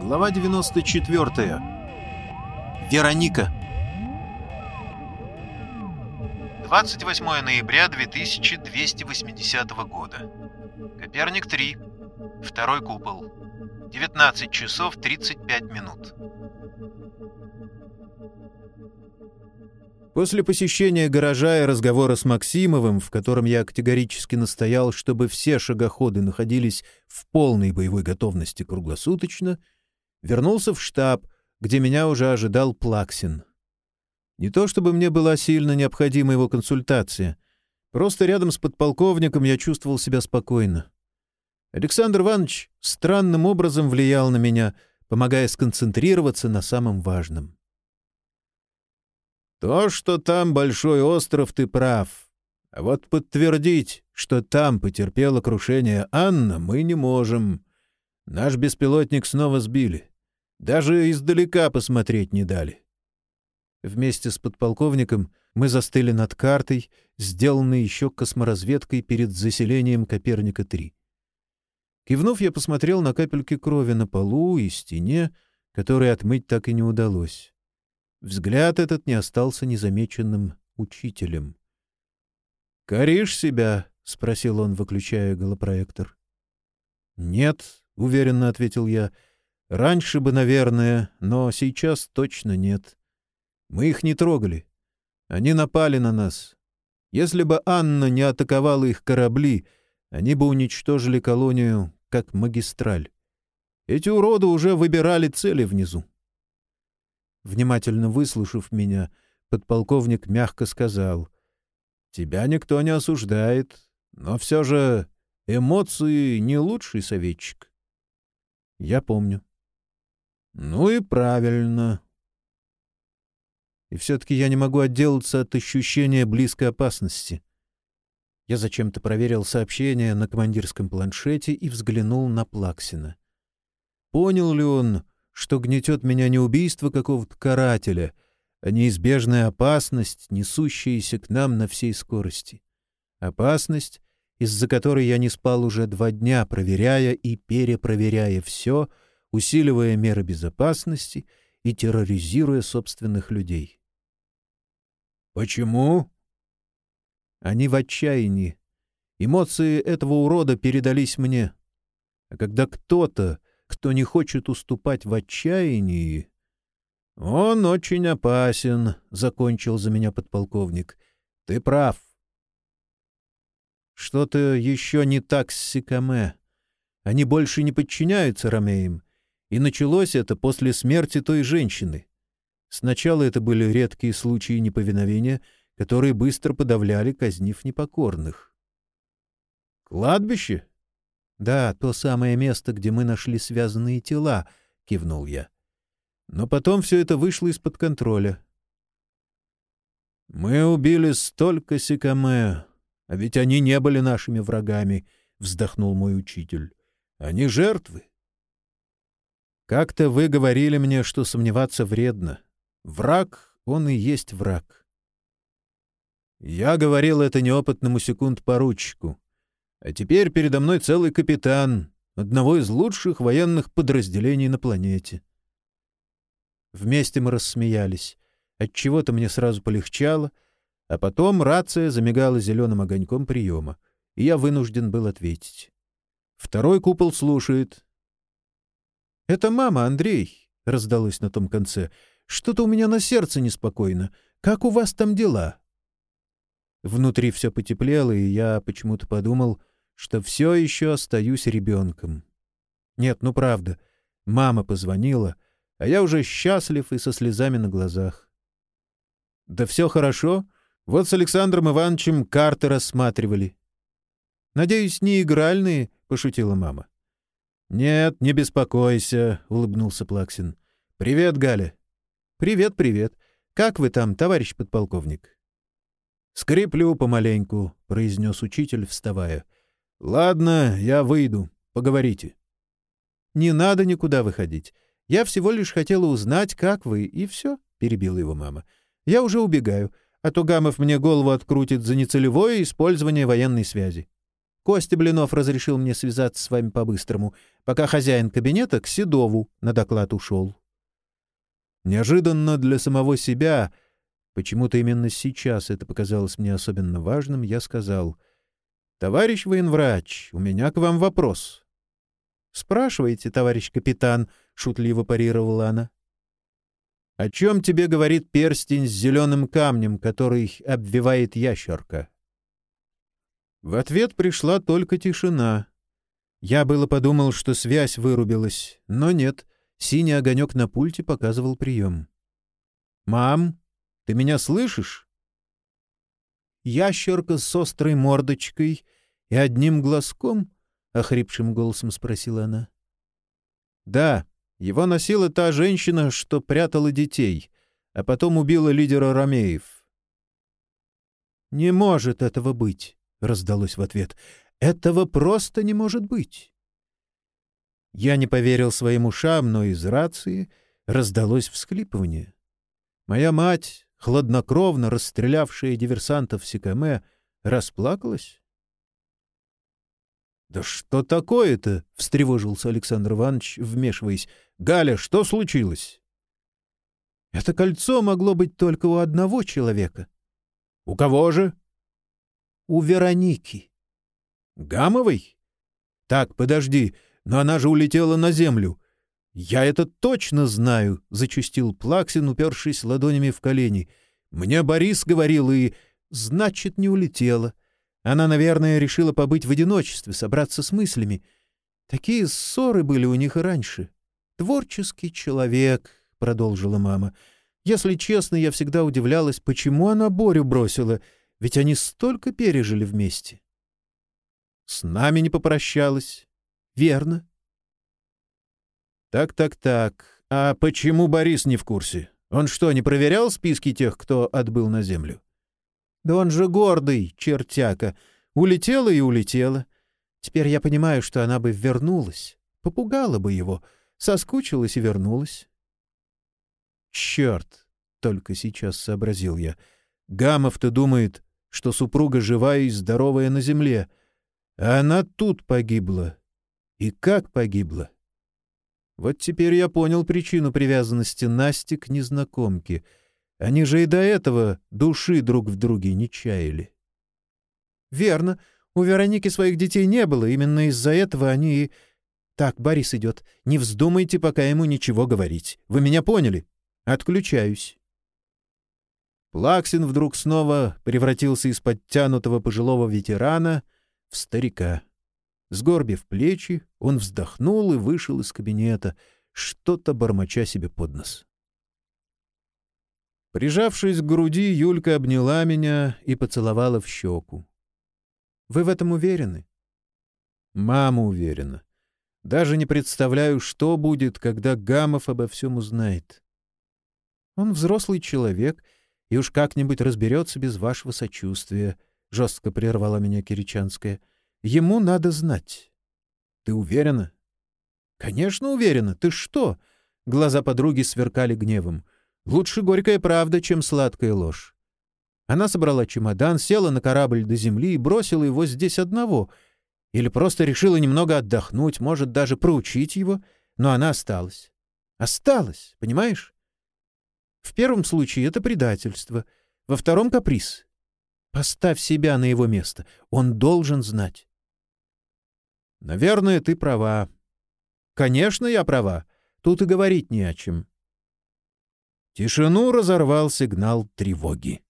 Глава 94. Вероника. 28 ноября 2280 года. Коперник 3. Второй купол. 19 часов 35 минут. После посещения гаража и разговора с Максимовым, в котором я категорически настоял, чтобы все шагоходы находились в полной боевой готовности круглосуточно, вернулся в штаб, где меня уже ожидал Плаксин. Не то чтобы мне была сильно необходима его консультация, просто рядом с подполковником я чувствовал себя спокойно. Александр Иванович странным образом влиял на меня, помогая сконцентрироваться на самом важном. То, что там большой остров, ты прав. А вот подтвердить, что там потерпела крушение Анна, мы не можем. Наш беспилотник снова сбили. Даже издалека посмотреть не дали. Вместе с подполковником мы застыли над картой, сделанной еще косморазведкой перед заселением Коперника-3. Кивнув, я посмотрел на капельки крови на полу и стене, которые отмыть так и не удалось. Взгляд этот не остался незамеченным учителем. «Коришь себя?» — спросил он, выключая голопроектор. «Нет», — уверенно ответил я. «Раньше бы, наверное, но сейчас точно нет. Мы их не трогали. Они напали на нас. Если бы Анна не атаковала их корабли, они бы уничтожили колонию как магистраль. Эти уроды уже выбирали цели внизу. Внимательно выслушав меня, подполковник мягко сказал, «Тебя никто не осуждает, но все же эмоции не лучший советчик». «Я помню». «Ну и правильно». И все-таки я не могу отделаться от ощущения близкой опасности. Я зачем-то проверил сообщение на командирском планшете и взглянул на Плаксина. Понял ли он, что гнетет меня не убийство какого-то карателя, а неизбежная опасность, несущаяся к нам на всей скорости. Опасность, из-за которой я не спал уже два дня, проверяя и перепроверяя все, усиливая меры безопасности и терроризируя собственных людей. «Почему?» Они в отчаянии. Эмоции этого урода передались мне. А когда кто-то кто не хочет уступать в отчаянии... — Он очень опасен, — закончил за меня подполковник. — Ты прав. Что-то еще не так с Сикаме. Они больше не подчиняются Ромеям. И началось это после смерти той женщины. Сначала это были редкие случаи неповиновения, которые быстро подавляли, казнив непокорных. «Кладбище?» «Да, то самое место, где мы нашли связанные тела», — кивнул я. Но потом все это вышло из-под контроля. «Мы убили столько Сикаме, а ведь они не были нашими врагами», — вздохнул мой учитель. «Они жертвы». «Как-то вы говорили мне, что сомневаться вредно. Враг, он и есть враг». Я говорил это неопытному секунд-поручику. А теперь передо мной целый капитан одного из лучших военных подразделений на планете. Вместе мы рассмеялись. Отчего-то мне сразу полегчало, а потом рация замигала зеленым огоньком приема, и я вынужден был ответить. Второй купол слушает. — Это мама, Андрей, — раздалось на том конце. — Что-то у меня на сердце неспокойно. Как у вас там дела? Внутри все потеплело, и я почему-то подумал — что все еще остаюсь ребенком. Нет, ну правда, мама позвонила, а я уже счастлив и со слезами на глазах. Да все хорошо. Вот с Александром Ивановичем карты рассматривали. Надеюсь, не игральные, — пошутила мама. Нет, не беспокойся, — улыбнулся Плаксин. Привет, Галя. Привет, привет. Как вы там, товарищ подполковник? Скреплю помаленьку, — произнес учитель, вставая. «Ладно, я выйду. Поговорите». «Не надо никуда выходить. Я всего лишь хотела узнать, как вы, и все», — перебила его мама. «Я уже убегаю, а то Гамов мне голову открутит за нецелевое использование военной связи. Костя Блинов разрешил мне связаться с вами по-быстрому. пока хозяин кабинета к Седову на доклад ушел. Неожиданно для самого себя, почему-то именно сейчас это показалось мне особенно важным, я сказал, «Товарищ военврач, у меня к вам вопрос». «Спрашивайте, товарищ капитан», — шутливо парировала она. «О чем тебе говорит перстень с зеленым камнем, который обвивает ящерка?» В ответ пришла только тишина. Я было подумал, что связь вырубилась, но нет, синий огонек на пульте показывал прием. «Мам, ты меня слышишь?» Ящерка с острой мордочкой и одним глазком — охрипшим голосом спросила она. «Да, его носила та женщина, что прятала детей, а потом убила лидера Ромеев». «Не может этого быть», — раздалось в ответ. Этого просто не может быть. Я не поверил своим ушам, но из рации раздалось всхлипывание. Моя мать, хладнокровно расстрелявшая диверсантов Сикаме, расплакалась. «Да что такое-то?» — встревожился Александр Иванович, вмешиваясь. «Галя, что случилось?» «Это кольцо могло быть только у одного человека». «У кого же?» «У Вероники». Гамовой? Так, подожди, но она же улетела на землю. Я это точно знаю, зачастил Плаксин, упершись ладонями в колени. Мне Борис говорил и... Значит, не улетела. Она, наверное, решила побыть в одиночестве, собраться с мыслями. Такие ссоры были у них и раньше. Творческий человек, — продолжила мама. Если честно, я всегда удивлялась, почему она Борю бросила, ведь они столько пережили вместе. С нами не попрощалась. Верно. Так, так, так. А почему Борис не в курсе? Он что, не проверял списки тех, кто отбыл на землю? Да он же гордый, чертяка. Улетела и улетела. Теперь я понимаю, что она бы вернулась. Попугала бы его. Соскучилась и вернулась. Черт! Только сейчас сообразил я. Гамов-то думает, что супруга живая и здоровая на земле — а она тут погибла. И как погибла? Вот теперь я понял причину привязанности Насти к незнакомке. Они же и до этого души друг в друге не чаяли. Верно. У Вероники своих детей не было. Именно из-за этого они и... Так, Борис идет. Не вздумайте пока ему ничего говорить. Вы меня поняли? Отключаюсь. Плаксин вдруг снова превратился из подтянутого пожилого ветерана в старика. Сгорбив плечи, он вздохнул и вышел из кабинета, что-то бормоча себе под нос. Прижавшись к груди, Юлька обняла меня и поцеловала в щеку. «Вы в этом уверены?» «Мама уверена. Даже не представляю, что будет, когда Гамов обо всем узнает. Он взрослый человек и уж как-нибудь разберется без вашего сочувствия», — жестко прервала меня Киричанская. «Ему надо знать». «Ты уверена?» «Конечно уверена. Ты что?» Глаза подруги сверкали гневом. «Лучше горькая правда, чем сладкая ложь». Она собрала чемодан, села на корабль до земли и бросила его здесь одного. Или просто решила немного отдохнуть, может, даже проучить его, но она осталась. Осталась, понимаешь? В первом случае это предательство, во втором — каприз. Поставь себя на его место. Он должен знать. Наверное, ты права. Конечно, я права. Тут и говорить не о чем. Тишину разорвал сигнал тревоги.